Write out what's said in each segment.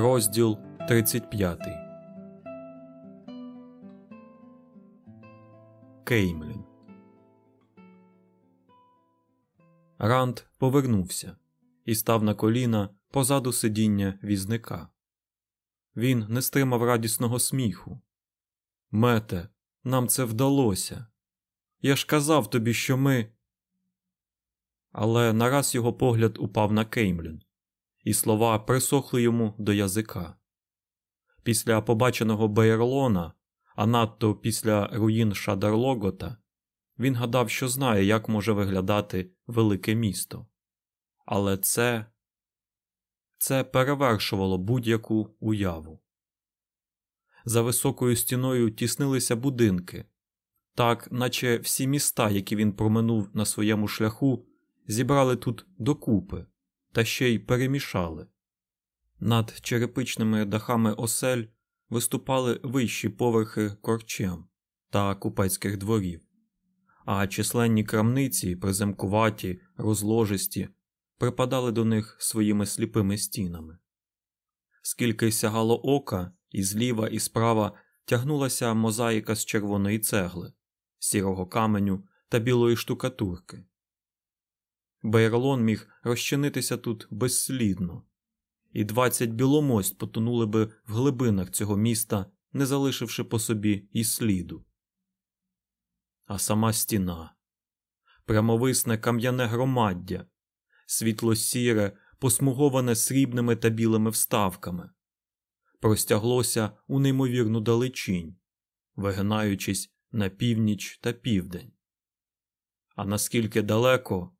Розділ 35 Кеймлін Ранд повернувся і став на коліна позаду сидіння візника. Він не стримав радісного сміху. Мете, нам це вдалося. Я ж казав тобі, що ми. Але нараз його погляд упав на Кеймлін, і слова присохли йому до язика. Після побаченого Бейерлона, а надто після руїн Шадарлогота, він гадав, що знає, як може виглядати велике місто. Але це це перевершувало будь-яку уяву. За високою стіною тіснилися будинки, так наче всі міста, які він проминув на своєму шляху, зібрали тут докупи та ще й перемішали. Над черепичними дахами осель виступали вищі поверхи корчем та купецьких дворів, а численні крамниці, приземкуваті, розложисті, припадали до них своїми сліпими стінами. Скільки сягало ока, і зліва, і справа тягнулася мозаїка з червоної цегли, сірого каменю та білої штукатурки. Бейрлон міг розчинитися тут безслідно, і двадцять біломость потонули би в глибинах цього міста, не залишивши по собі і сліду. А сама стіна, прямовисне кам'яне громаддя, світло сіре, посмуговане срібними та білими вставками, простяглося у неймовірну далечінь, вигинаючись на північ та південь. А наскільки далеко,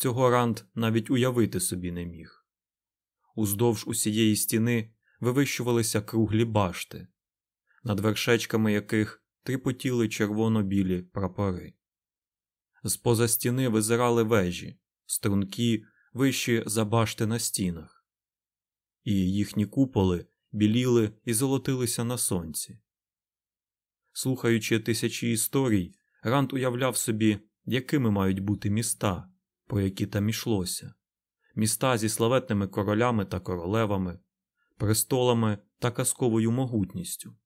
цього Ранд навіть уявити собі не міг. Уздовж усієї стіни вивищувалися круглі башти, над вершечками яких тріпотіли червоно-білі прапори. З поза стіни визирали вежі, струнки вищі за башти на стінах, і їхні куполи біліли і золотилися на сонці. Слухаючи тисячі історій, Ранд уявляв собі, якими мають бути міста, про які там ішлося, міста зі славетними королями та королевами, престолами та казковою могутністю.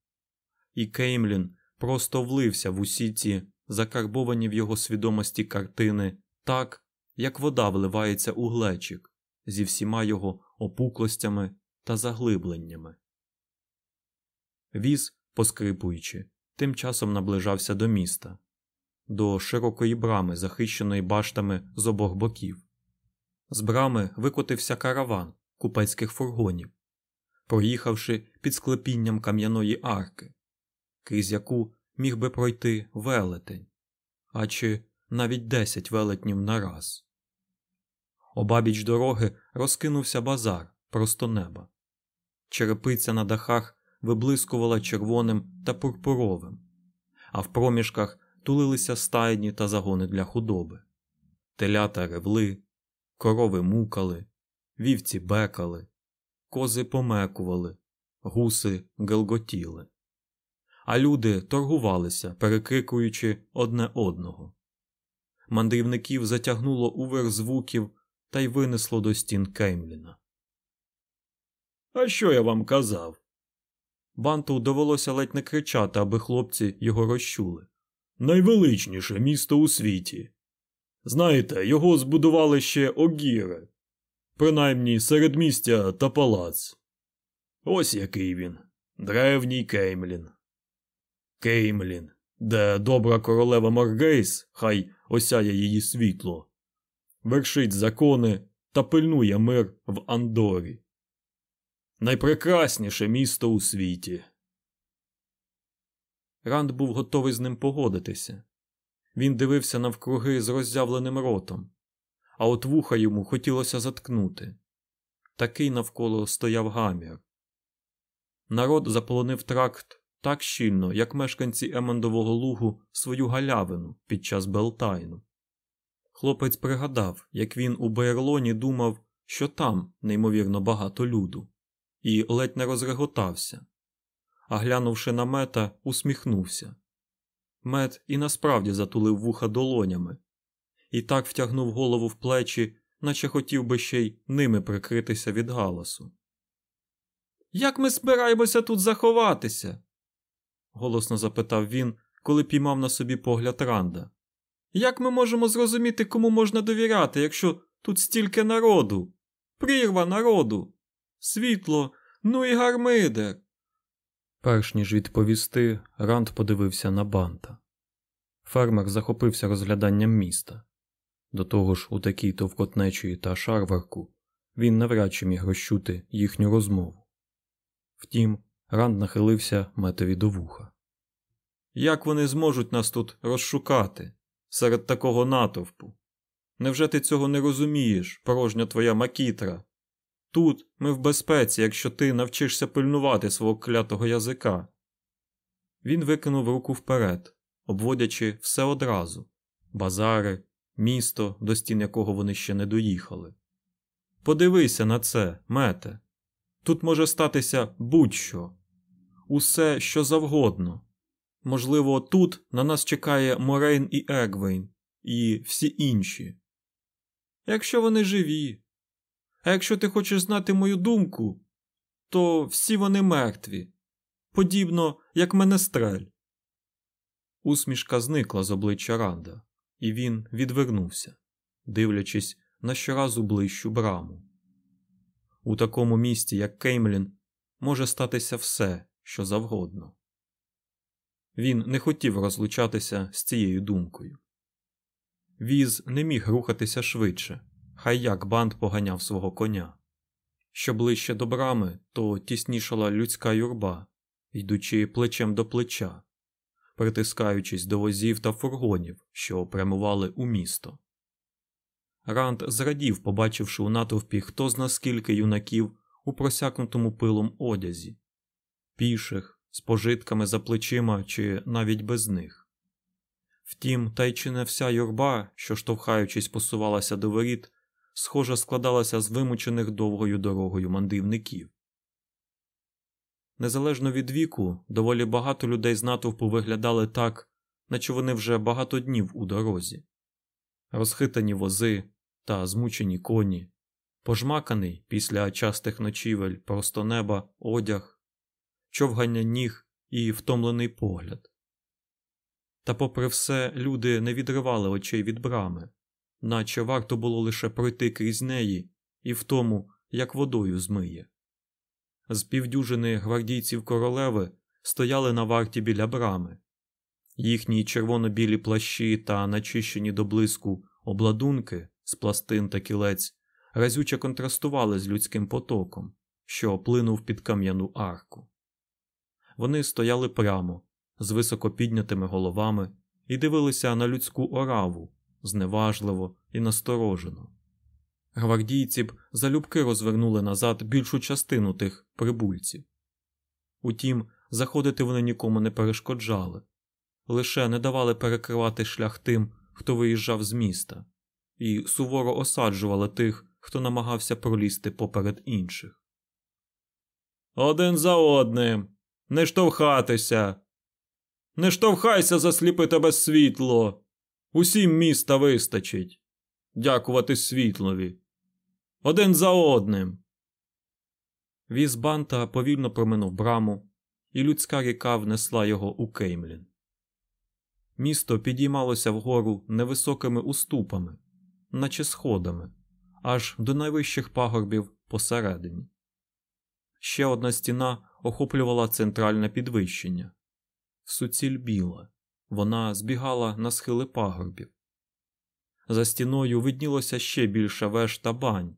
І Кеймлін просто влився в усі ці закарбовані в його свідомості картини так, як вода вливається у глечик зі всіма його опуклостями та заглибленнями. Віз, поскрипуючи, тим часом наближався до міста, до широкої брами, захищеної баштами з обох боків. З брами викотився караван купецьких фургонів, проїхавши під склепінням кам'яної арки, крізь яку міг би пройти велетень, а чи навіть десять велетнів на раз. Обабіч дороги розкинувся базар просто неба. Черепиця на дахах виблискувала червоним та пурпуровим, а в проміжках тулилися стайні та загони для худоби. Телята ревли, корови мукали, вівці бекали, кози помекували, гуси гелготіли. А люди торгувалися, перекрикуючи одне одного. Мандрівників затягнуло у звуків та й винесло до стін Кеймліна. А що я вам казав? Банту довелося ледь не кричати, аби хлопці його розчули. Найвеличніше місто у світі. Знаєте, його збудували ще огіри, принаймні середмістя та палац. Ось який він, древній Кеймлін. Кеймлін, де добра королева Маргейс, хай осяє її світло, вершить закони та пильнує мир в Андорі. Найпрекрасніше місто у світі. Ранд був готовий з ним погодитися. Він дивився навкруги з роззявленим ротом, а от вуха йому хотілося заткнути. Такий навколо стояв гамір. Народ заполонив тракт так щільно, як мешканці Емондового лугу свою галявину під час Белтайну. Хлопець пригадав, як він у Бейерлоні думав, що там неймовірно багато люду, і ледь не розреготався. А глянувши на мета, усміхнувся. Мет і насправді затулив вуха долонями, і так втягнув голову в плечі, наче хотів би ще й ними прикритися від галасу. Як ми збираємося тут заховатися? голосно запитав він, коли піймав на собі погляд Ранда. Як ми можемо зрозуміти, кому можна довіряти, якщо тут стільки народу? Прірва народу, світло, ну і гармидер. Перш ніж відповісти, Ранд подивився на банта. Фермер захопився розгляданням міста. До того ж, у такій товкотнечої та шарварку він навряд чи міг розчути їхню розмову. Втім, Ранд нахилився метові до вуха. Як вони зможуть нас тут розшукати серед такого натовпу? Невже ти цього не розумієш, порожня твоя макітра? Тут ми в безпеці, якщо ти навчишся пильнувати свого клятого язика. Він викинув руку вперед, обводячи все одразу базари, місто, до стін якого вони ще не доїхали. Подивися на це, мете. Тут може статися будь-що, усе що завгодно. Можливо, тут на нас чекає Морейн і Егвейн, і всі інші. Якщо вони живі. А якщо ти хочеш знати мою думку, то всі вони мертві, подібно як менестрель. Усмішка зникла з обличчя Ранда, і він відвернувся, дивлячись на щоразу ближчу браму. У такому місті, як Кеймлін, може статися все, що завгодно. Він не хотів розлучатися з цією думкою. Віз не міг рухатися швидше, хай як банд поганяв свого коня. Що ближче до брами, то тіснішала людська юрба, йдучи плечем до плеча, притискаючись до возів та фургонів, що прямували у місто. Ранд зрадів, побачивши у натовпі хто зна скільки юнаків у просякнутому пилом одязі, піших, з пожитками за плечима чи навіть без них. Втім, та й чи не вся юрба, що штовхаючись посувалася до воріт, схоже складалася з вимучених довгою дорогою мандрівників. Незалежно від віку, доволі багато людей з натовпу виглядали так, наче вони вже багато днів у дорозі, розхитані вози та змучені коні, пожмаканий після частих ночівель просто неба одяг, човгання ніг і втомлений погляд. Та, попри все, люди не відривали очей від брами, наче варто було лише пройти крізь неї і в тому, як водою змиє. З півдюжини гвардійців королеви стояли на варті біля брами, їхні червоно-білі плащі та начищені до блиску обладунки з пластин та кілець разюче контрастували з людським потоком, що плинув під кам'яну арку. Вони стояли прямо, з високо піднятими головами, і дивилися на людську ораву зневажливо і насторожено. Гвардійці б залюбки розвернули назад більшу частину тих прибульців. Утім, заходити вони нікому не перешкоджали, лише не давали перекривати шлях тим, хто виїжджав з міста, і суворо осаджували тих, хто намагався пролізти поперед інших. Один за одним. Не штовхатися. Не штовхайся засліпити без світло. Усім міста вистачить. Дякувати світлові. Один за одним. Віз банта повільно проминув браму, і людська ріка внесла його у Кеймлін. Місто підіймалося вгору невисокими уступами, наче сходами, аж до найвищих пагорбів посередині. Ще одна стіна охоплювала центральне підвищення. Суціль біла, вона збігала на схили пагорбів. За стіною виднілося ще більше веж та бань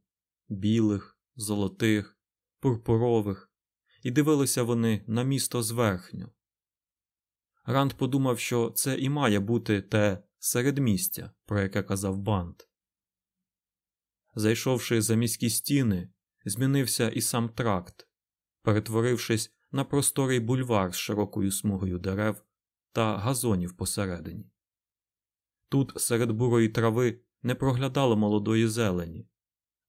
білих, золотих, пурпурових, і дивилися вони на місто зверхню. Ранд подумав, що це і має бути те середмістя, про яке казав Бант. Зайшовши за міські стіни, змінився і сам тракт, перетворившись на просторий бульвар з широкою смугою дерев та газонів посередині. Тут серед бурої трави не проглядало молодої зелені,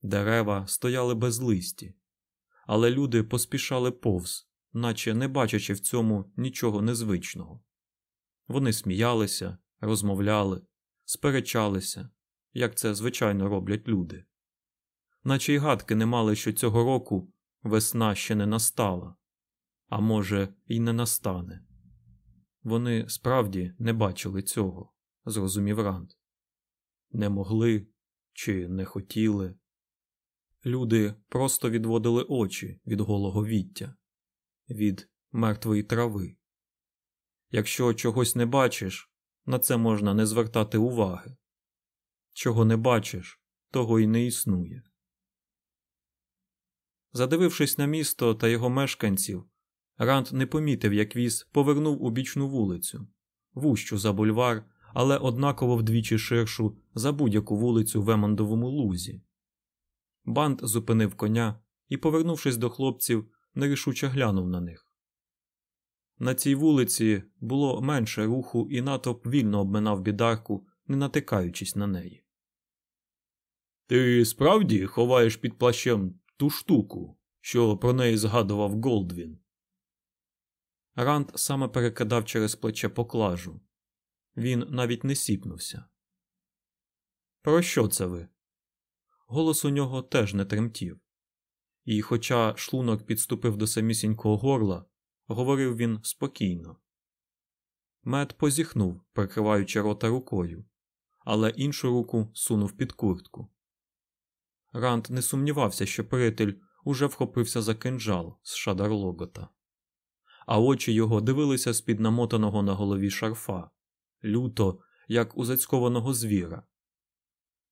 дерева стояли без листі, але люди поспішали повз, наче не бачачи в цьому нічого незвичного. Вони сміялися, розмовляли, сперечалися, як це звичайно роблять люди, наче й гадки не мали, що цього року весна ще не настала, а може, й не настане. Вони справді не бачили цього, зрозумів Ранд. Не могли чи не хотіли. Люди просто відводили очі від голого віття, від мертвої трави. Якщо чогось не бачиш, на це можна не звертати уваги. Чого не бачиш, того й не існує. Задивившись на місто та його мешканців, Ранд не помітив, як віз повернув у бічну вулицю, вущу за бульвар, але однаково вдвічі ширшу за будь-яку вулицю в Емондовому лузі. Банд зупинив коня і, повернувшись до хлопців, нерішуче глянув на них. На цій вулиці було менше руху, і натовп вільно обминав бідарку, не натикаючись на неї. Ти справді ховаєш під плащем ту штуку, що про неї згадував Голдвін? Ранд саме перекидав через плече поклажу. Він навіть не сіпнувся. Про що це ви? Голос у нього теж не тремтів. І, хоча шлунок підступив до самісінького горла, говорив він спокійно. Мед позіхнув, прикриваючи рота рукою, але іншу руку сунув під куртку. Ранд не сумнівався, що приятель уже вхопився за кинджал з шадарлогота, а очі його дивилися з під намотаного на голові шарфа, люто, як у зацькованого звіра.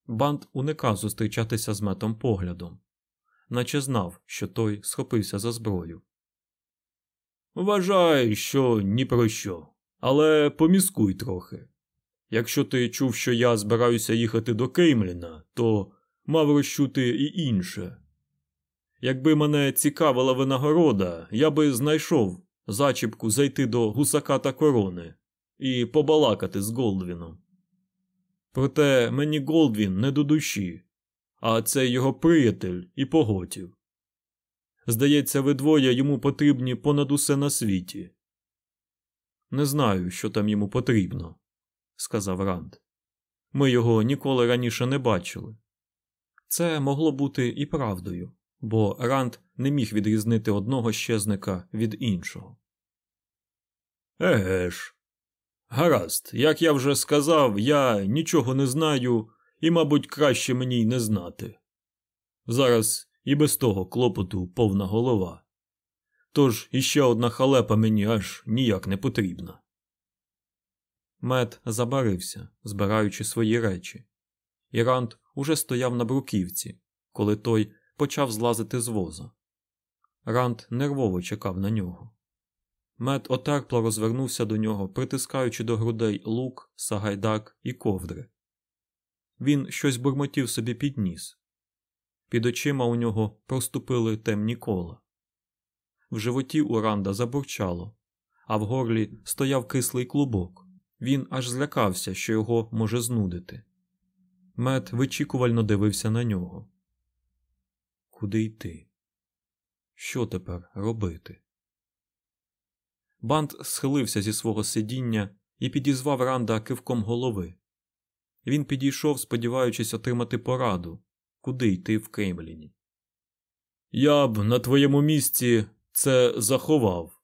Банд уникав зустрічатися з метом поглядом, наче знав, що той схопився за зброю. Вважай, що ні про що, але поміскуй трохи. Якщо ти чув, що я збираюся їхати до Кеймліна, то мав розчути і інше. Якби мене цікавила винагорода, я би знайшов зачіпку зайти до гусака та корони і побалакати з Голдвіном. Проте мені Голдвін не до душі, а це його приятель і поготів. Здається, ви двоє йому потрібні понад усе на світі. Не знаю, що там йому потрібно, сказав Ранд. Ми його ніколи раніше не бачили. Це могло бути і правдою, бо Ранд не міг відрізнити одного щезника від іншого. Еге ж. Гаразд, як я вже сказав, я нічого не знаю і, мабуть, краще мені й не знати. Зараз і без того клопоту повна голова. Тож іще одна халепа мені аж ніяк не потрібна. Мед забарився, збираючи свої речі, і Ранд уже стояв на бруківці, коли той почав злазити з воза. Ранд нервово чекав на нього. Мед отерпло розвернувся до нього, притискаючи до грудей лук, сагайдак і ковдри. Він щось бурмотів собі під ніс. Під очима у нього проступили темні кола. В животі у Ранда забурчало, а в горлі стояв кислий клубок. Він аж злякався, що його може знудити. Мед вичікувально дивився на нього. Куди йти? Що тепер робити? Бант схилився зі свого сидіння і підізвав Ранда кивком голови. Він підійшов, сподіваючись отримати пораду, куди йти в Кеймліні. Я б на твоєму місці це заховав.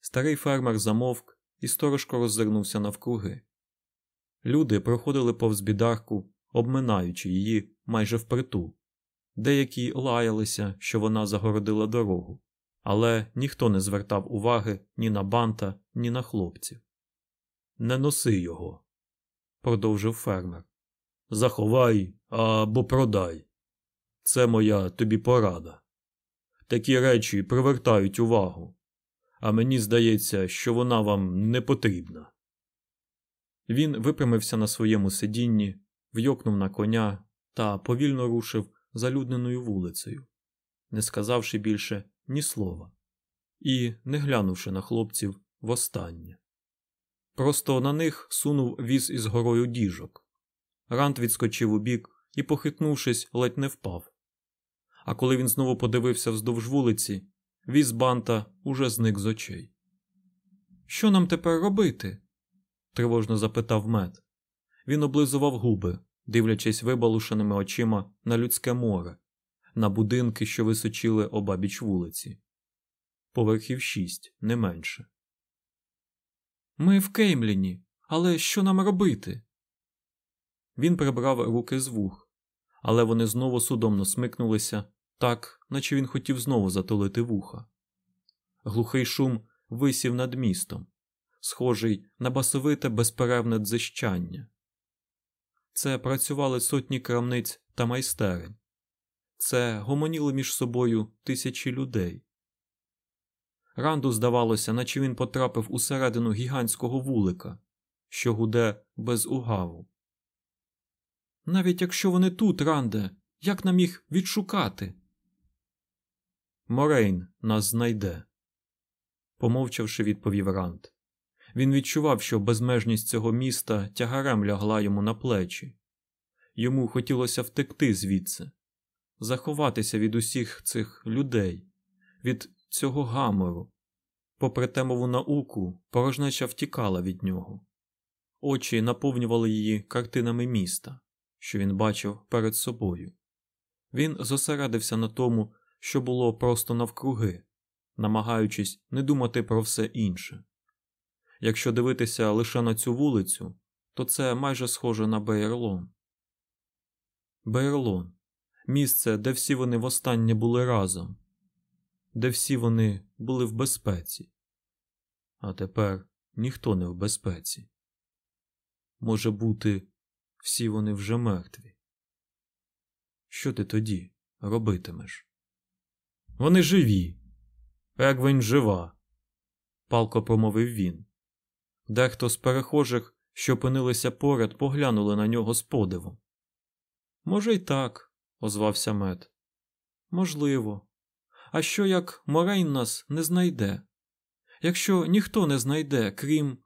Старий фермер замовк і сторожко роззирнувся навкруги. Люди проходили повз бідарку, обминаючи її майже впритул. Деякі лаялися, що вона загородила дорогу, але ніхто не звертав уваги ні на банта, ні на хлопців. Не носи його, продовжив фермер. Заховай або продай. Це моя тобі порада. Такі речі привертають увагу, а мені здається, що вона вам не потрібна. Він випрямився на своєму сидінні, вйокнув на коня та повільно рушив залюдненою вулицею, не сказавши більше ні слова, і не глянувши на хлопців востаннє. Просто на них сунув віз із горою діжок. Рант відскочив у бік і, похитнувшись, ледь не впав. А коли він знову подивився вздовж вулиці, віз банта уже зник з очей. Що нам тепер робити? тривожно запитав мед. Він облизував губи, дивлячись вибалушеними очима на людське море, на будинки, що височили обабіч вулиці. Поверхів шість, не менше. Ми в Кеймліні, але що нам робити? Він прибрав руки з вух, але вони знову судомно смикнулися, так, наче він хотів знову затулити вуха. Глухий шум висів над містом, схожий на басовите безперервне дзищання. Це працювали сотні крамниць та майстерень. Це гомоніли між собою тисячі людей. Ранду здавалося, наче він потрапив усередину гігантського вулика, що гуде без угаву. Навіть якщо вони тут, Ранде, як нам їх відшукати? Морейн нас знайде, помовчавши, відповів Ранд. Він відчував, що безмежність цього міста тягарем лягла йому на плечі. Йому хотілося втекти звідси, заховатися від усіх цих людей, від цього гамору. Попри темову науку, порожнеча втікала від нього. Очі наповнювали її картинами міста, що він бачив перед собою. Він зосередився на тому, що було просто навкруги, намагаючись не думати про все інше. Якщо дивитися лише на цю вулицю, то це майже схоже на Бейерлон. Бейерлон місце, де всі вони востаннє були разом, де всі вони були в безпеці. А тепер ніхто не в безпеці. Може бути, всі вони вже мертві. Що ти тоді робитимеш? Вони живі. Егвень жива, палко промовив він. Дехто з перехожих, що опинилися поряд, поглянули на нього з подивом. Може, й так, озвався мед. Можливо. А що як Морейн нас не знайде? Якщо ніхто не знайде, крім.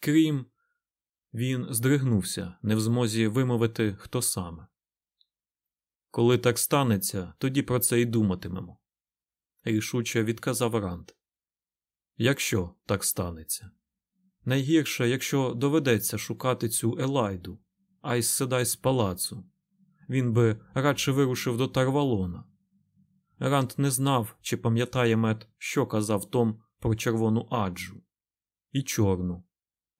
крім. Він здригнувся, не в змозі вимовити, хто саме. Коли так станеться, тоді про це й думатимемо. Рішуче відказав Ранд. Якщо так станеться. Найгірше, якщо доведеться шукати цю Елайду, Айс Седай з палацу. Він би радше вирушив до Тарвалона. Ранд не знав, чи пам'ятає мед, що казав Том про червону аджу і чорну,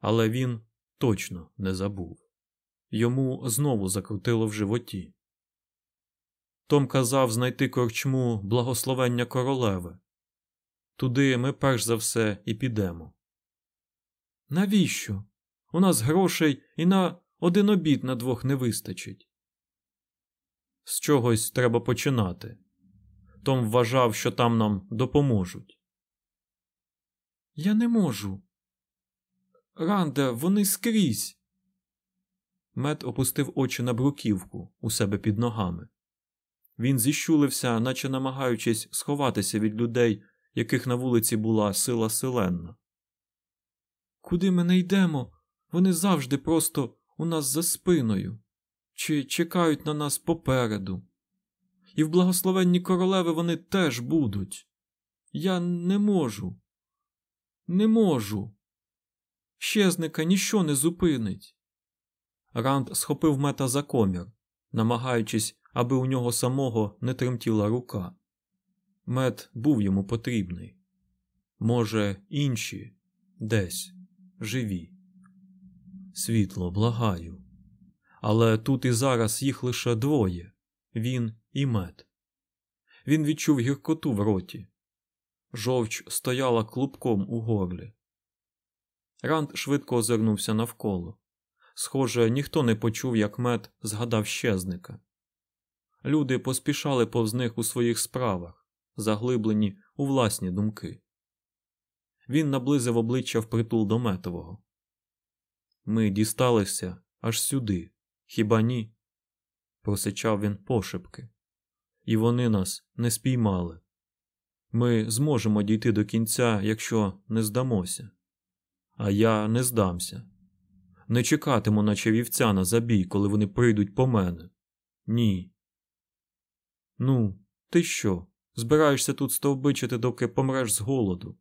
але він точно не забув. Йому знову закрутило в животі. Том казав знайти корчму благословення королеви. Туди ми перш за все і підемо. Навіщо? У нас грошей і на один обід на двох не вистачить. З чогось треба починати. Том вважав, що там нам допоможуть. Я не можу. Ранде, вони скрізь. Мед опустив очі на бруківку у себе під ногами. Він зіщулився, наче намагаючись сховатися від людей, яких на вулиці була сила селенна. Куди ми не йдемо, вони завжди просто у нас за спиною чи чекають на нас попереду. І в благословенні королеви вони теж будуть. Я не можу. Не можу. Щезника ніщо не зупинить. Ранд схопив мета за комір, намагаючись, аби у нього самого не тремтіла рука. Мед був йому потрібний. Може, інші десь живі. Світло, благаю. Але тут і зараз їх лише двоє він і мед. Він відчув гіркоту в роті. Жовч стояла клубком у горлі. Ранд швидко озирнувся навколо. Схоже, ніхто не почув, як мед згадав щезника. Люди поспішали повз них у своїх справах, заглиблені у власні думки. Він наблизив обличчя впритул до метового. Ми дісталися аж сюди, хіба ні? просичав він пошепки. І вони нас не спіймали. Ми зможемо дійти до кінця, якщо не здамося. А я не здамся. Не чекатиму, наче вівця на забій, коли вони прийдуть по мене. Ні. Ну, ти що? Збираєшся тут стовбичити, доки помреш з голоду?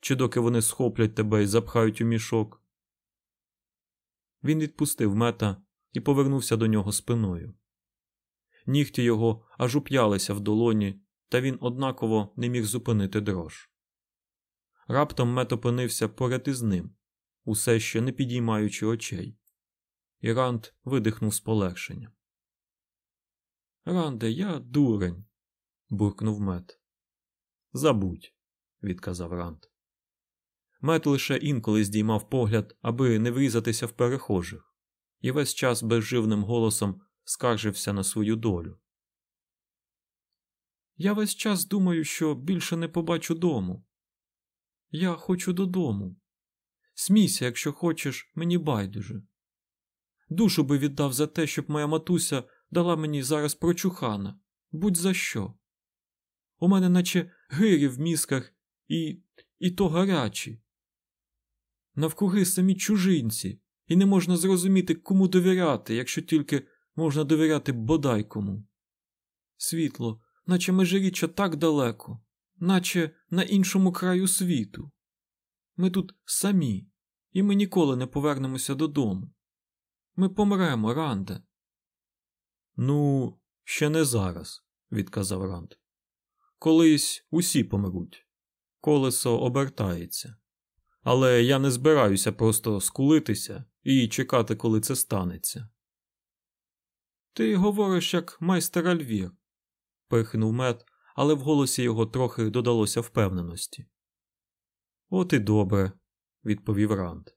Чи доки вони схоплять тебе і запхають у мішок? Він відпустив мета і повернувся до нього спиною. Нігті його аж уп'ялися в долоні, та він однаково не міг зупинити дрож. Раптом мет опинився поряд із ним, усе ще не підіймаючи очей. І Ранд видихнув з полегшенням. Ранде, я дурень, буркнув мет. Забудь, відказав Ранд. Мет лише інколи здіймав погляд, аби не врізатися в перехожих, і весь час безживним голосом скаржився на свою долю. Я весь час думаю, що більше не побачу дому. Я хочу додому. Смійся, якщо хочеш, мені байдуже. Душу би віддав за те, щоб моя матуся дала мені зараз прочухана, будь за що. У мене наче гирі в мізках і і то гарячі. Навкруги самі чужинці, і не можна зрозуміти, кому довіряти, якщо тільки можна довіряти бодай кому. Світло, наче межиріччя так далеко, наче на іншому краю світу. Ми тут самі, і ми ніколи не повернемося додому. Ми помремо, Ранде. Ну, ще не зараз, відказав Ранд. Колись усі помруть. Колесо обертається. Але я не збираюся просто скулитися і чекати, коли це станеться. Ти говориш як майстер Альвір, пихнув мед, але в голосі його трохи додалося впевненості. От і добре, відповів Ранд.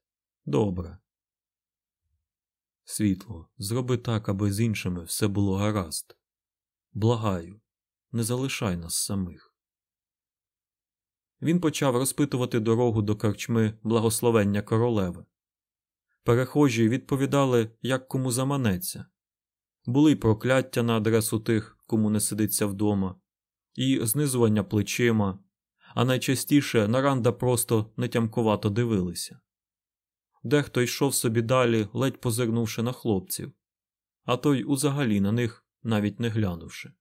Добре. Світло, зроби так, аби з іншими все було гаразд. Благаю, не залишай нас самих. Він почав розпитувати дорогу до корчми благословення королеви. Перехожі відповідали, як кому заманеться. Були й прокляття на адресу тих, кому не сидиться вдома, і знизування плечима, а найчастіше на Ранда просто нетямкувато дивилися. Дехто йшов собі далі, ледь позирнувши на хлопців, а той узагалі на них навіть не глянувши.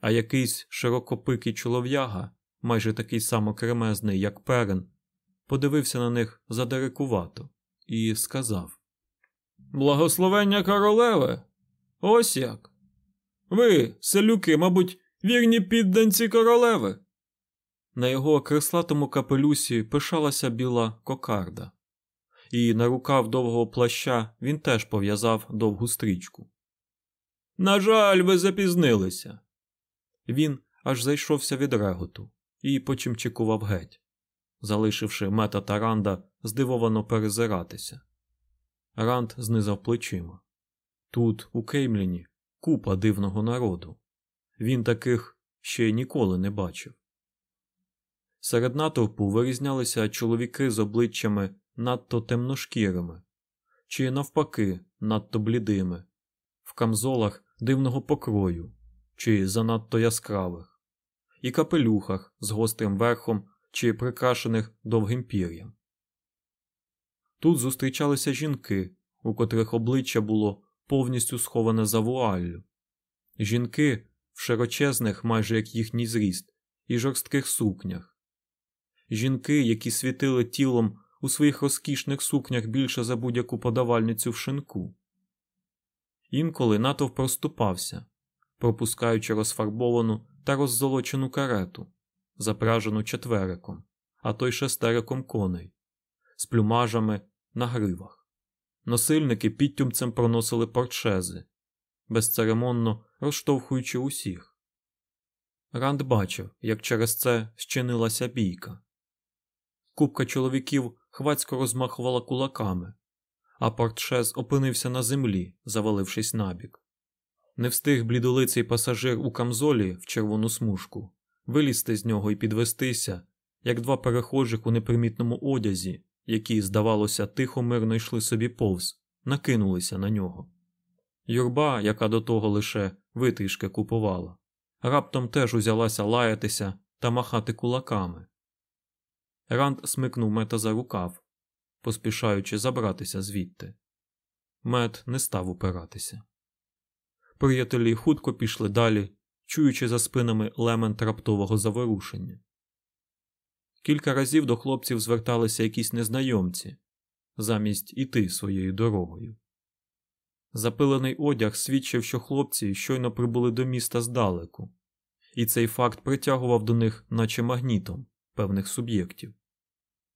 А якийсь широкопикий чолов'яга, майже такий само кремезний, як перен, подивився на них задерекувато і сказав: Благословення королеви! Ось як. Ви, селюки, мабуть, вірні підданці королеви. На його креслатому капелюсі пишалася біла кокарда, і на рукав довгого плаща він теж пов'язав довгу стрічку. На жаль, ви запізнилися. Він аж зайшовся від реготу і почимчикував геть, залишивши мета та Ранда здивовано перезиратися. Ранд знизав плечима. Тут, у Кеймліні, купа дивного народу. Він таких ще ніколи не бачив. Серед натовпу вирізнялися чоловіки з обличчями надто темношкірими, чи, навпаки, надто блідими, в камзолах дивного покрою, чи занадто яскравих, і капелюхах з гострим верхом чи прикрашених довгим пір'ям. Тут зустрічалися жінки, у котрих обличчя було повністю сховане за вуаллю, жінки в широчезних, майже як їхній зріст, і жорстких сукнях, жінки, які світили тілом у своїх розкішних сукнях більше за будь-яку подавальницю в шинку. Інколи натовп проступався, пропускаючи розфарбовану та роззолочену карету, запражену четвериком, а то й шестериком коней, з плюмажами на гривах. Носильники підтюмцем проносили портшези, безцеремонно розштовхуючи усіх. Ранд бачив, як через це щинилася бійка. Купка чоловіків хвацько розмахувала кулаками, а портшез опинився на землі, завалившись набік. Не встиг блідолиций пасажир у камзолі в червону смужку вилізти з нього і підвестися, як два перехожих у непримітному одязі, які, здавалося, тихо мирно йшли собі повз, накинулися на нього. Юрба, яка до того лише витрішки купувала, раптом теж узялася лаятися та махати кулаками. Ранд смикнув мета за рукав, поспішаючи забратися звідти. Мет не став упиратися. Приятелі хутко пішли далі, чуючи за спинами лемент раптового заворушення. Кілька разів до хлопців зверталися якісь незнайомці замість іти своєю дорогою. Запилений одяг свідчив, що хлопці щойно прибули до міста здалеку, і цей факт притягував до них, наче магнітом, певних суб'єктів.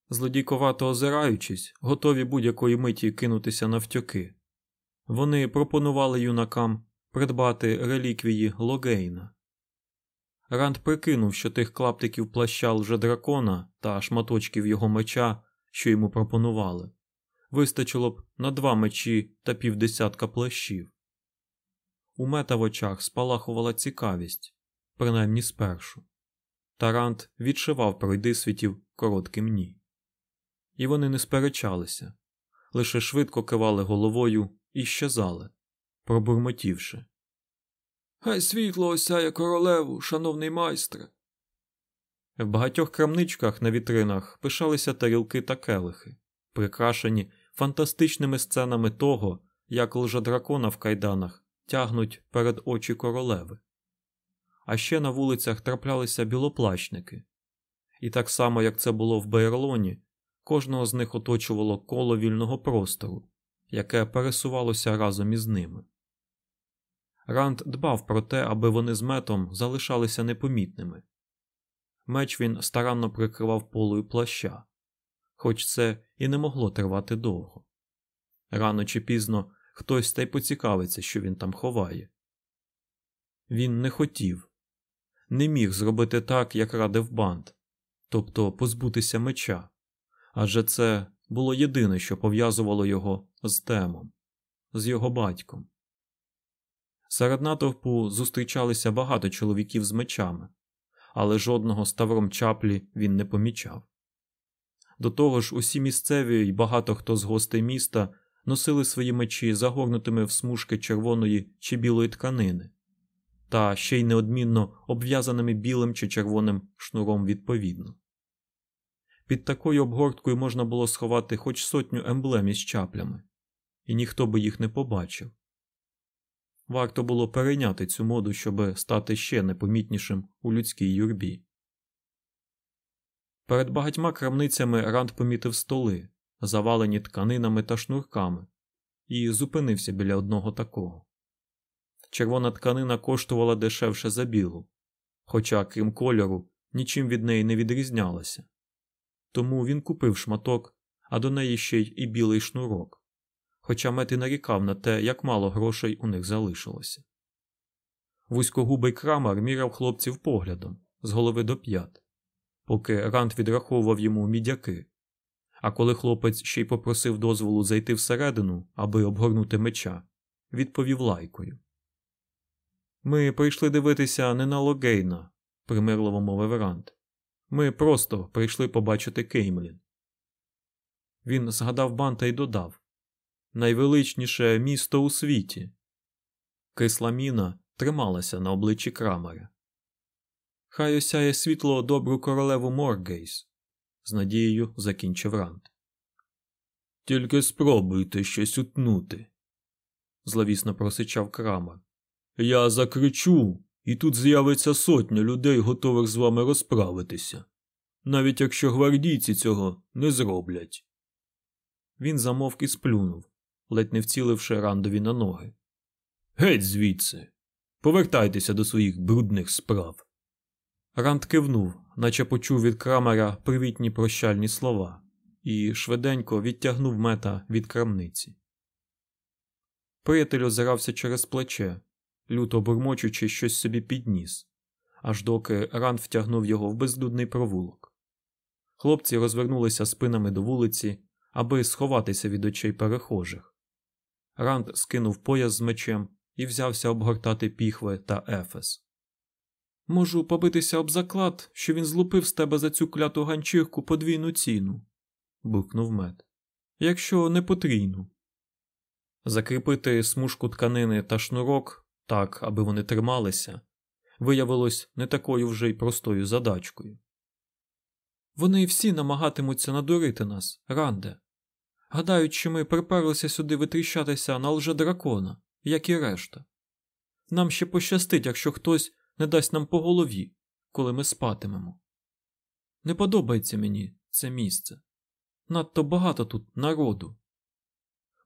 Злодійковато озираючись, готові будь-якої миті кинутися навтьоки. Вони пропонували юнакам придбати реліквії Логейна. Ранд прикинув, що тих клаптиків плаща вже дракона та шматочків його меча, що йому пропонували, вистачило б на два мечі та півдесятка плащів. У мета в очах спалахувала цікавість, принаймні спершу. Тарант відшивав пройдисвітів коротким ні. І вони не сперечалися, лише швидко кивали головою і щезали, пробурмотівши. Хай світло осяє королеву, шановний майстре. В багатьох крамничках на вітринах пишалися тарілки та келихи, прикрашені фантастичними сценами того, як лжедракона в кайданах тягнуть перед очі королеви. А ще на вулицях траплялися білоплачники. І так само, як це було в Бейерлоні, кожного з них оточувало коло вільного простору, яке пересувалося разом із ними. Ранд дбав про те, аби вони з метом залишалися непомітними. Меч він старанно прикривав полою плаща, хоч це і не могло тривати довго. Рано чи пізно хтось та й поцікавиться, що він там ховає. Він не хотів, не міг зробити так, як радив банд, тобто позбутися меча, адже це було єдине, що пов'язувало його з темом, з його батьком. Серед натовпу зустрічалися багато чоловіків з мечами, але жодного ставром чаплі він не помічав. До того ж, усі місцеві і багато хто з гостей міста носили свої мечі загорнутими в смужки червоної чи білої тканини, та ще й неодмінно обв'язаними білим чи червоним шнуром відповідно. Під такою обгорткою можна було сховати хоч сотню емблем із чаплями, і ніхто би їх не побачив. Варто було перейняти цю моду, щоб стати ще непомітнішим у людській юрбі. Перед багатьма крамницями Ранд помітив столи, завалені тканинами та шнурками, і зупинився біля одного такого. Червона тканина коштувала дешевше за білу, хоча, крім кольору, нічим від неї не відрізнялася. Тому він купив шматок, а до неї ще й і білий шнурок хоча мет і нарікав на те, як мало грошей у них залишилося. Вузькогубий крамар міряв хлопців поглядом з голови до п'ят, поки Рант відраховував йому мідяки. А коли хлопець ще й попросив дозволу зайти всередину, аби обгорнути меча, відповів лайкою. Ми прийшли дивитися не на Логейна, примирливо мовив Рант. Ми просто прийшли побачити Кеймлін. Він згадав банта і додав найвеличніше місто у світі. Кисла міна трималася на обличчі Крамера. Хай осяє світло добру королеву Моргейс, з надією закінчив Рант. Тільки спробуйте щось утнути, зловісно просичав Крамер. Я закричу, і тут з'явиться сотня людей, готових з вами розправитися, навіть якщо гвардійці цього не зроблять. Він замовк і сплюнув, ледь не вціливши рандові на ноги. Геть звідси. Повертайтеся до своїх брудних справ. Ранд кивнув, наче почув від крамера привітні прощальні слова, і швиденько відтягнув мета від крамниці. Приятель озирався через плече, люто бурмочучи щось собі підніс, аж доки Ранд втягнув його в безлюдний провулок. Хлопці розвернулися спинами до вулиці, аби сховатися від очей перехожих. Ранд скинув пояс з мечем і взявся обгортати піхви та ефес. Можу побитися об заклад, що він злупив з тебе за цю кляту ганчірку подвійну ціну, буркнув мед. Якщо не потрійну. Закріпити смужку тканини та шнурок так, аби вони трималися, виявилось не такою вже й простою задачкою. Вони всі намагатимуться надурити нас, Ранде, Гадають, що ми приперлися сюди витріщатися на лжедракона, як і решта. Нам ще пощастить, якщо хтось не дасть нам по голові, коли ми спатимемо. Не подобається мені це місце. Надто багато тут народу.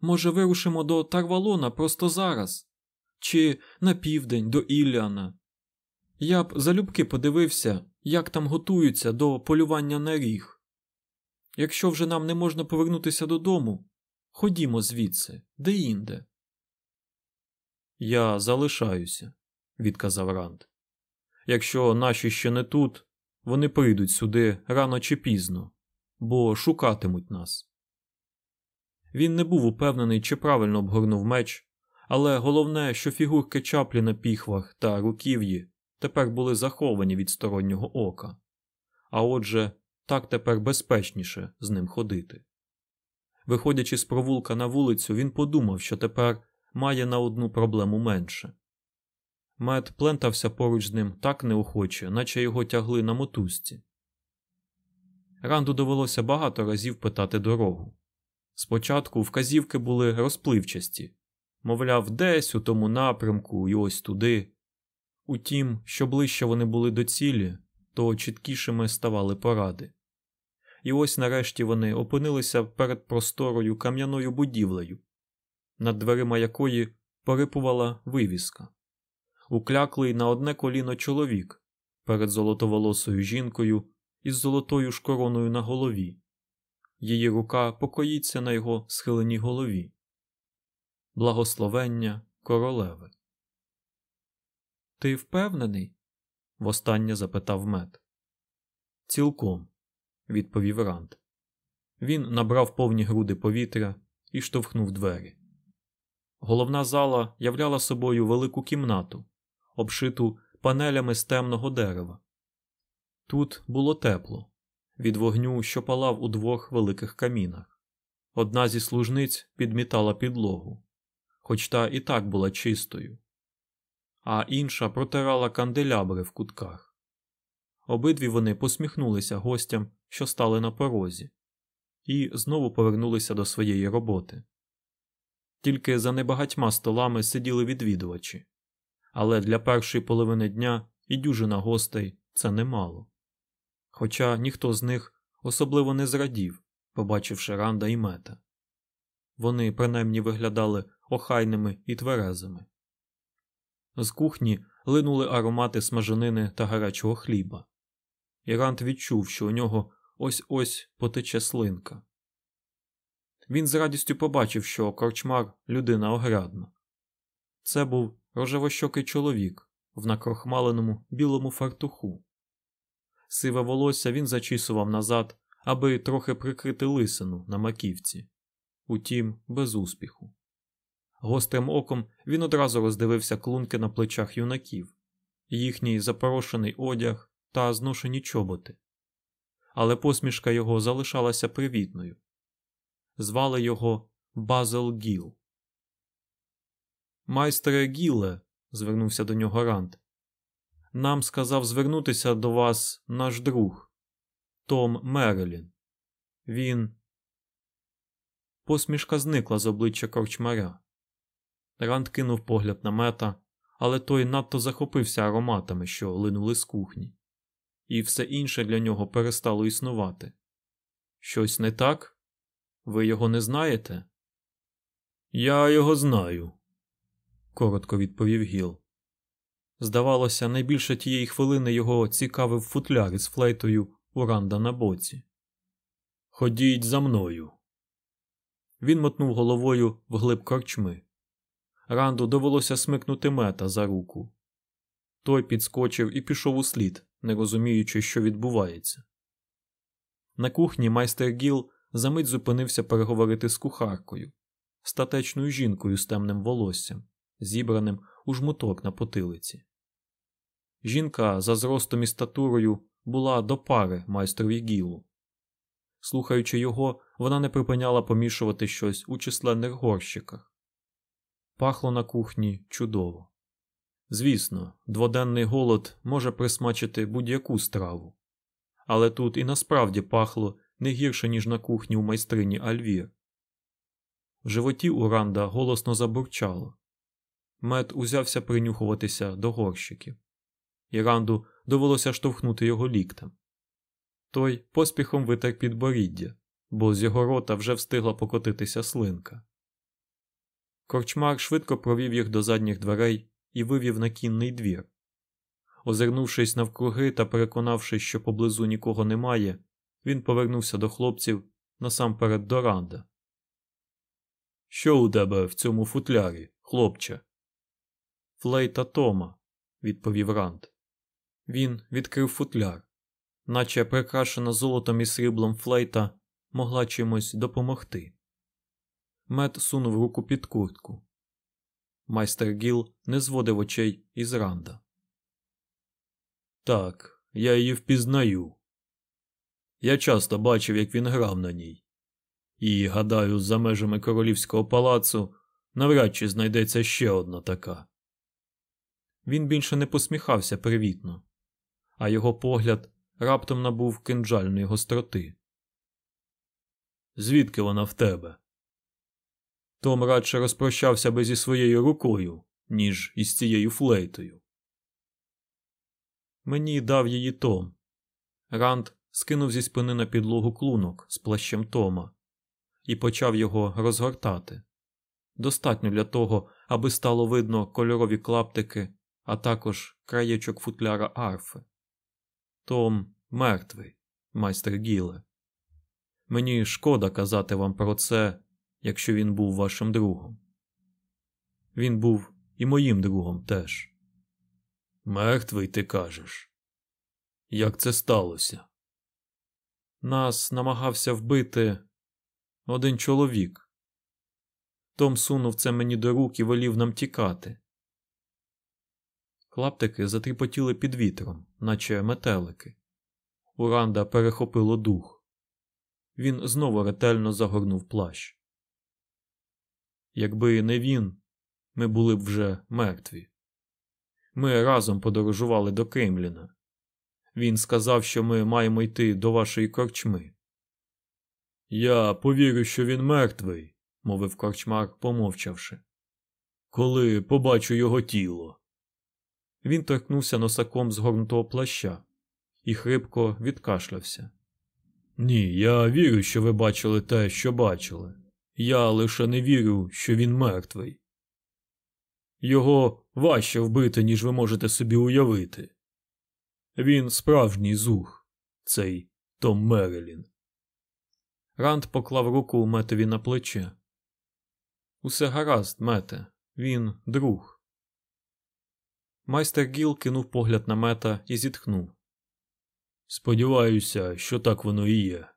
може, вирушимо до Тарвалона просто зараз, чи на південь до Ілляна. Я б залюбки подивився, як там готуються до полювання на ріг. Якщо вже нам не можна повернутися додому, ходімо звідси, де інде. Я залишаюся, відказав Ранд. Якщо наші ще не тут, вони прийдуть сюди рано чи пізно, бо шукатимуть нас. Він не був упевнений, чи правильно обгорнув меч, але головне, що фігурки чаплі на піхвах та руків'ї тепер були заховані від стороннього ока, а отже, так тепер безпечніше з ним ходити. Виходячи з провулка на вулицю, він подумав, що тепер має на одну проблему менше. Мед плентався поруч з ним так неохоче, наче його тягли на мотузці. Ранду довелося багато разів питати дорогу. Спочатку вказівки були розпливчасті, мовляв, десь у тому напрямку і ось туди. Утім, що ближче вони були до цілі, то чіткішими ставали поради. І ось нарешті вони опинилися перед просторою кам'яною будівлею, над дверима якої порипувала вивіска. Укляклий на одне коліно чоловік перед золотоволосою жінкою із золотою ж короною на голові. Її рука покоїться на його схиленій голові. Благословення королеви. Ти впевнений? востаннє запитав мед. Цілком, відповів Ранд. Він набрав повні груди повітря і штовхнув двері. Головна зала являла собою велику кімнату, обшиту панелями з темного дерева. Тут було тепло, від вогню, що палав у двох великих камінах. Одна зі служниць підмітала підлогу, хоч та і так була чистою, а інша протирала канделябри в кутках. Обидві вони посміхнулися гостям, що стали на порозі, і знову повернулися до своєї роботи. Тільки за небагатьма столами сиділи відвідувачі, але для першої половини дня і дюжина гостей це немало. Хоча ніхто з них особливо не зрадів, побачивши Ранда і мета. Вони принаймні виглядали охайними і тверезими. З кухні линули аромати смаженини та гарячого хліба, і Ранд відчув, що у нього ось ось потече слинка. Він з радістю побачив, що корчмар людина огрядна. Це був рожевощокий чоловік в накрохмаленому білому фартуху. Сиве волосся він зачісував назад, аби трохи прикрити лисину на маківці, утім, без успіху. Гострим оком він одразу роздивився клунки на плечах юнаків, їхній запорошений одяг та зношені чоботи. Але посмішка його залишалася привітною. Звали його Базел Гіл. Майстре Гіле, звернувся до нього Рант, нам сказав звернутися до вас наш друг Том Мерелін. Він. Посмішка зникла з обличчя корчмаря. Ранд кинув погляд на мета, але той надто захопився ароматами, що линули з кухні, і все інше для нього перестало існувати. Щось не так? Ви його не знаєте? Я його знаю, коротко відповів Гіл. Здавалося, найбільше тієї хвилини його цікавив футляр із флейтою Уранда на боці. Ходіть за мною. Він мотнув головою вглиб корчми. Ранду довелося смикнути мета за руку. Той підскочив і пішов у слід, не розуміючи, що відбувається. На кухні майстер Гіл замить зупинився переговорити з кухаркою, статечною жінкою з темним волоссям, зібраним у жмуток на потилиці. Жінка за зростом і статурою була до пари майстрові гілу. Слухаючи його, вона не припиняла помішувати щось у численних горщиках. Пахло на кухні чудово. Звісно, дводенний голод може присмачити будь-яку страву, але тут і насправді пахло не гірше, ніж на кухні у майстрині Альвір. В животі Уранда голосно забурчало. Мед узявся принюхуватися до горщиків. Іранду довелося штовхнути його ліктем. Той поспіхом витер підборіддя, бо з його рота вже встигла покотитися слинка. Корчмар швидко провів їх до задніх дверей і вивів на кінний двір. Озирнувшись навкруги та переконавшись, що поблизу нікого немає, він повернувся до хлопців насамперед до Ранда. Що у тебе в цьому футлярі, хлопче? Флейта Тома, відповів Ранд. Він відкрив футляр, наче прикрашена золотом і сріблом флейта могла чимось допомогти. Мед сунув руку під куртку. Майстер Гіл не зводив очей із Ранда. Так, я її впізнаю. Я часто бачив, як він грав на ній. І, гадаю, за межами королівського палацу навряд чи знайдеться ще одна така. Він більше не посміхався привітно, а його погляд раптом набув кинджальної гостроти. Звідки вона в тебе? Том радше розпрощався би зі своєю рукою, ніж із цією флейтою. Мені дав її Том. Ранд скинув зі спини на підлогу клунок з плащем Тома і почав його розгортати. Достатньо для того, аби стало видно кольорові клаптики, а також краєчок футляра арфи. Том мертвий, майстер Гіле. Мені шкода казати вам про це, якщо він був вашим другом. Він був і моїм другом теж. Мертвий, ти кажеш. Як це сталося? Нас намагався вбити один чоловік. Том сунув це мені до рук і волів нам тікати. Клаптики затріпотіли під вітром, наче метелики. Уранда перехопило дух. Він знову ретельно загорнув плащ. Якби не він, ми були б вже мертві. Ми разом подорожували до Кемліна. Він сказав, що ми маємо йти до вашої корчми. Я повірю, що він мертвий, мовив корчмар, помовчавши. Коли побачу його тіло. Він торкнувся носаком згорнутого плаща і хрипко відкашлявся. Ні, я вірю, що ви бачили те, що бачили. Я лише не вірю, що він мертвий. Його важче вбити, ніж ви можете собі уявити. Він справжній зух, цей Том Мерелін. Ранд поклав руку метові на плече. Усе гаразд, мете, він друг. Майстер Гіл кинув погляд на мета і зітхнув. Сподіваюся, що так воно і є.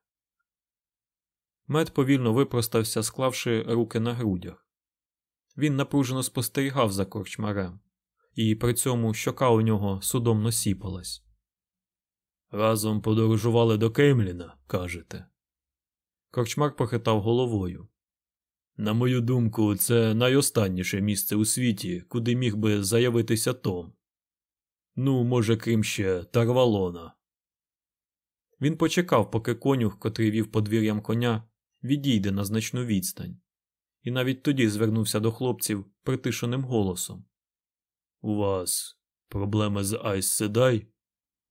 Мед повільно випростався, склавши руки на грудях. Він напружено спостерігав за корчмарем, і при цьому щока у нього судомно сіпалась. Разом подорожували до Кемліна, кажете. Корчмар похитав головою. На мою думку, це найостанніше місце у світі, куди міг би заявитися Том. Ну, може, крім ще Тарвалона. Він почекав, поки конюх, котрий вів подвір'ям коня, відійде на значну відстань, і навіть тоді звернувся до хлопців притишеним голосом. У вас проблеми з Айс Седай,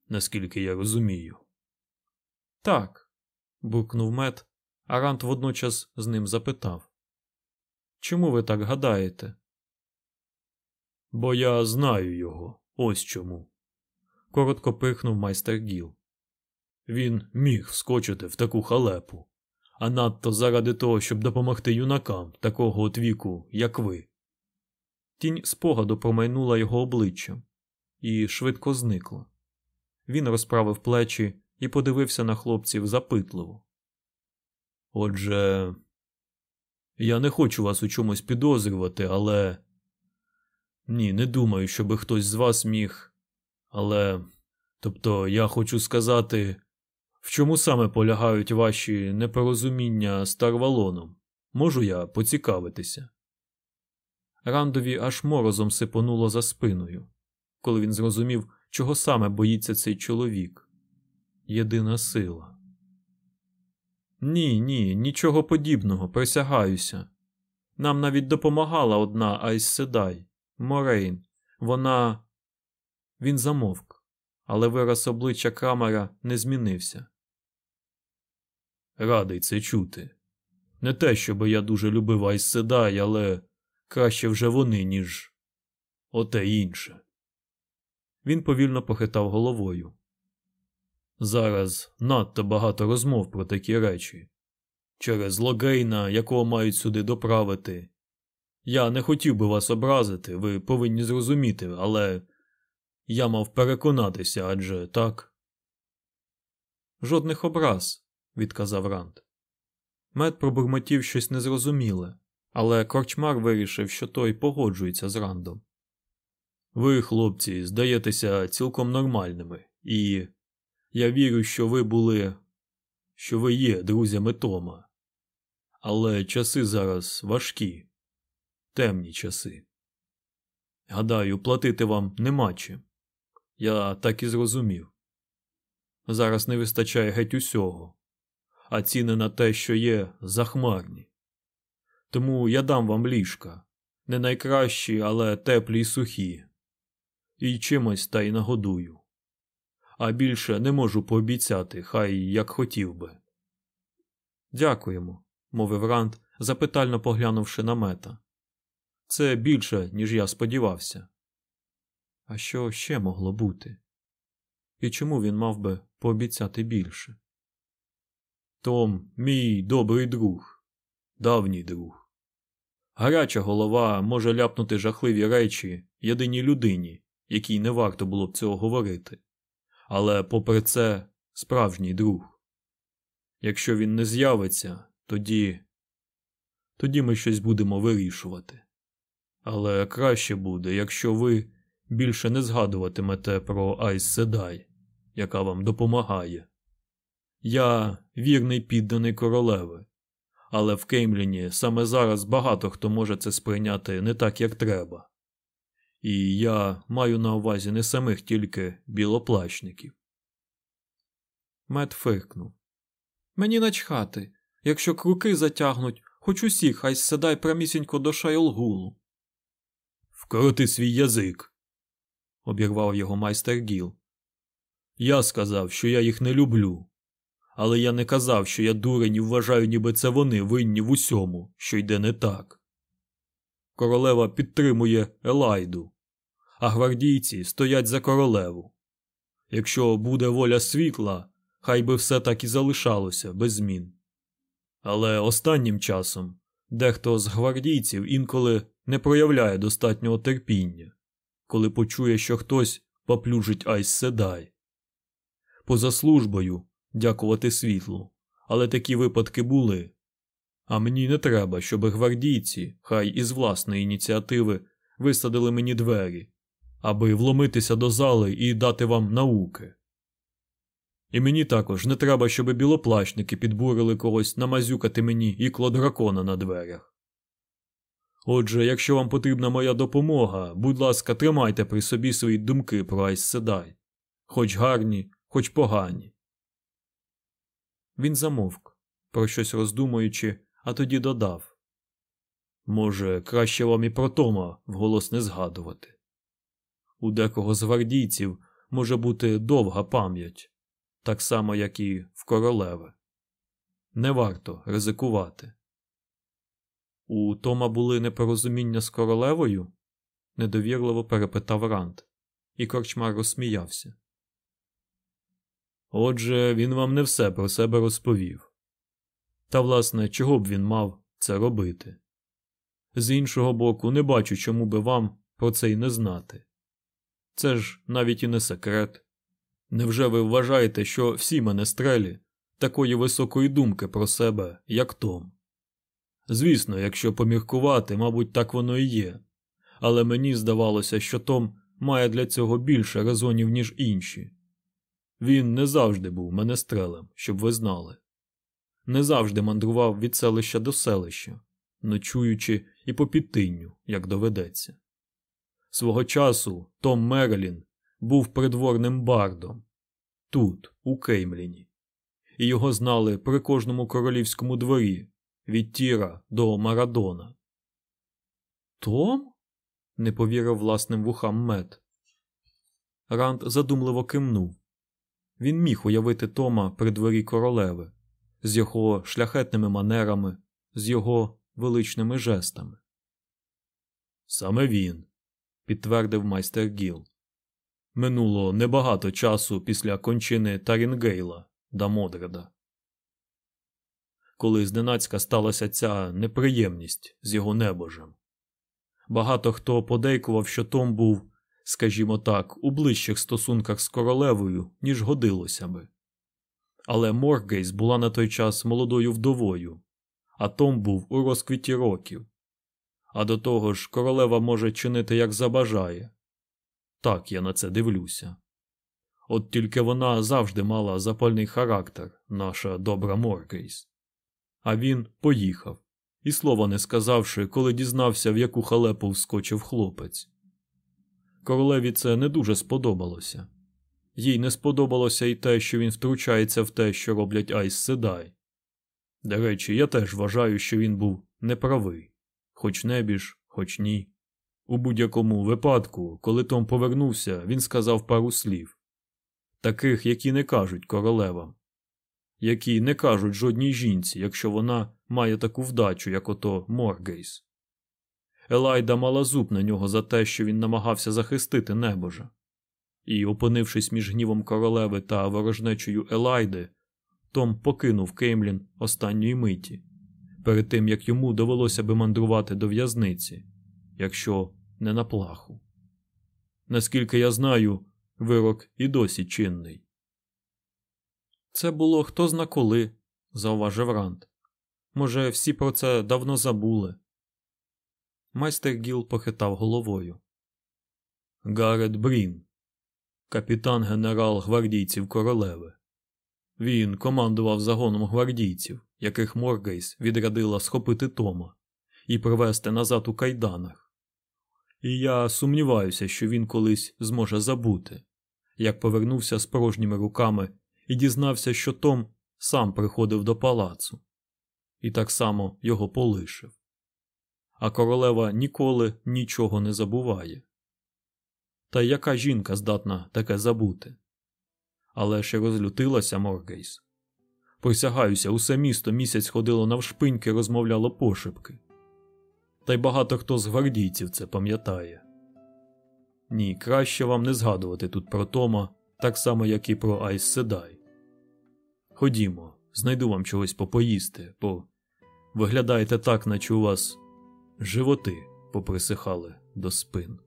наскільки я розумію. Так. буркнув мед, а Рант водночас з ним запитав. Чому ви так гадаєте? Бо я знаю його, ось чому. Коротко пихнув майстер Гіл. Він міг вскочити в таку халепу, а надто заради того, щоб допомогти юнакам такого от віку, як ви. Тінь спогаду промайнула його обличчям і швидко зникла. Він розправив плечі і подивився на хлопців запитливо. Отже, я не хочу вас у чомусь підозрювати, але. Ні, не думаю, щоби хтось з вас міг. Але. Тобто, я хочу сказати, в чому саме полягають ваші непорозуміння з Тарвалоном? Можу я поцікавитися? Рандові аж морозом сипонуло за спиною, коли він зрозумів, чого саме боїться цей чоловік. Єдина сила. Ні, ні, нічого подібного, присягаюся. Нам навіть допомагала одна Айс Седай, Морейн. Вона. Він замовк, але вираз обличчя Крамера не змінився. Радий це чути. Не те, щоб я дуже любив Айс Седай, але краще вже вони, ніж оте інше. Він повільно похитав головою. Зараз надто багато розмов про такі речі. Через Логейна, якого мають сюди доправити. Я не хотів би вас образити, ви повинні зрозуміти, але я мав переконатися, адже так. Жодних образ, відказав Ранд. Мед пробурмотів щось незрозуміле, але корчмар вирішив, що той погоджується з Рандом. Ви, хлопці, здаєтеся цілком нормальними, і я вірю, що ви були, що ви є друзями Тома. Але часи зараз важкі, темні часи. Гадаю, платити вам нема чим. Я так і зрозумів. Зараз не вистачає геть усього, а ціни на те, що є, захмарні. Тому я дам вам ліжка, не найкращі, але теплі й сухі, і чимось та й нагодую. А більше не можу пообіцяти, хай як хотів би. Дякуємо, мовив Ранд, запитально поглянувши на мета. Це більше, ніж я сподівався. А що ще могло бути? І чому він мав би пообіцяти більше? Том, мій добрий друг, давній друг. Гаряча голова може ляпнути жахливі речі єдиній людині, якій не варто було б цього говорити. Але, попри це, справжній друг. Якщо він не з'явиться, тоді. тоді ми щось будемо вирішувати. Але краще буде, якщо ви більше не згадуватимете про Айс Седай, яка вам допомагає. Я вірний підданий королеви, але в Кеймліні саме зараз багато хто може це сприйняти не так, як треба. І я маю на увазі не самих тільки білоплащників. Мед фиркнув. Мені начхати, якщо круки затягнуть, хоч усіх хай седай прямісінько до Шайлгулу. Вкрути свій язик, обірвав його майстер Гіл. Я сказав, що я їх не люблю, але я не казав, що я дурень і вважаю, ніби це вони винні в усьому, що йде не так. Королева підтримує Елайду, а гвардійці стоять за королеву. Якщо буде воля світла, хай би все так і залишалося без змін. Але останнім часом дехто з гвардійців інколи не проявляє достатнього терпіння, коли почує, що хтось поплюжить Айс Седай. Поза службою дякувати світлу, але такі випадки були. А мені не треба, щоб гвардійці, хай із власної ініціативи, висадили мені двері, аби вломитися до зали і дати вам науки. І мені також не треба, щоб білоплащники підбурили когось намазюкати мені ікло дракона на дверях. Отже, якщо вам потрібна моя допомога, будь ласка, тримайте при собі свої думки про Айс Седай, хоч гарні, хоч погані. Він замовк, про щось роздумуючи, а тоді додав Може, краще вам і про Тома вголос не згадувати. У декого з гвардійців може бути довга пам'ять, так само, як і в королеви. Не варто ризикувати. У Тома були непорозуміння з королевою? недовірливо перепитав Ранд, і корчмар розсміявся. Отже, він вам не все про себе розповів. Та, власне, чого б він мав це робити? З іншого боку, не бачу, чому би вам про це й не знати. Це ж навіть і не секрет. Невже ви вважаєте, що всі менестрелі такої високої думки про себе, як Том? Звісно, якщо поміркувати, мабуть, так воно і є, але мені здавалося, що Том має для цього більше резонів, ніж інші. Він не завжди був менестрелем, щоб ви знали. Не завжди мандрував від селища до селища, ночуючи і по підтинню, як доведеться. Свого часу Том Мерлін був придворним бардом тут, у Кеймліні, і його знали при кожному королівському дворі від Тіра до Марадона. Том? не повірив власним вухам мед. Ранд задумливо кивнув. Він міг уявити Тома при дворі королеви з його шляхетними манерами, з його величними жестами. Саме він, підтвердив майстер Гіл. Минуло небагато часу після кончини Тарінгейла да Модреда. Коли зненацька сталася ця неприємність з його небожем. Багато хто подейкував, що Том був, скажімо так, у ближчих стосунках з королевою, ніж годилося би. Але Моргейс була на той час молодою вдовою, а Том був у розквіті років. А до того ж, королева може чинити як забажає. Так я на це дивлюся. От тільки вона завжди мала запальний характер, наша добра Моргейс. А він поїхав, і слова не сказавши, коли дізнався, в яку халепу вскочив хлопець. Королеві це не дуже сподобалося. Їй не сподобалося і те, що він втручається в те, що роблять Айс Седай. До речі, я теж вважаю, що він був неправий, хоч небіж, хоч ні. У будь-якому випадку, коли Том повернувся, він сказав пару слів таких, які не кажуть королевам, які не кажуть жодній жінці, якщо вона має таку вдачу, як ото Моргейс. Елайда мала зуб на нього за те, що він намагався захистити небожа. І, опинившись між гнівом королеви та ворожнечою Елайди, Том покинув Кеймлін останньої миті, перед тим як йому довелося би мандрувати до в'язниці, якщо не на плаху. Наскільки я знаю, вирок і досі чинний. Це було хто зна коли, зауважив Рант. Може, всі про це давно забули. Майстер Гіл похитав головою. Гарет Брін, капітан генерал гвардійців королеви. Він командував загоном гвардійців, яких Моргейс відрядила схопити Тома і привезти назад у кайданах. І я сумніваюся, що він колись зможе забути, як повернувся з порожніми руками і дізнався, що Том сам приходив до палацу, і так само його полишив. А королева ніколи нічого не забуває. Та яка жінка здатна таке забути? Але ще розлютилася Моргейс. Присягаюся, усе місто місяць ходило навшпиньки, розмовляло пошепки. Та й багато хто з гвардійців це пам'ятає. Ні, краще вам не згадувати тут про Тома, так само, як і про Айс Седай. Ходімо, знайду вам чогось попоїсти, бо виглядаєте так, наче у вас животи поприсихали до спин.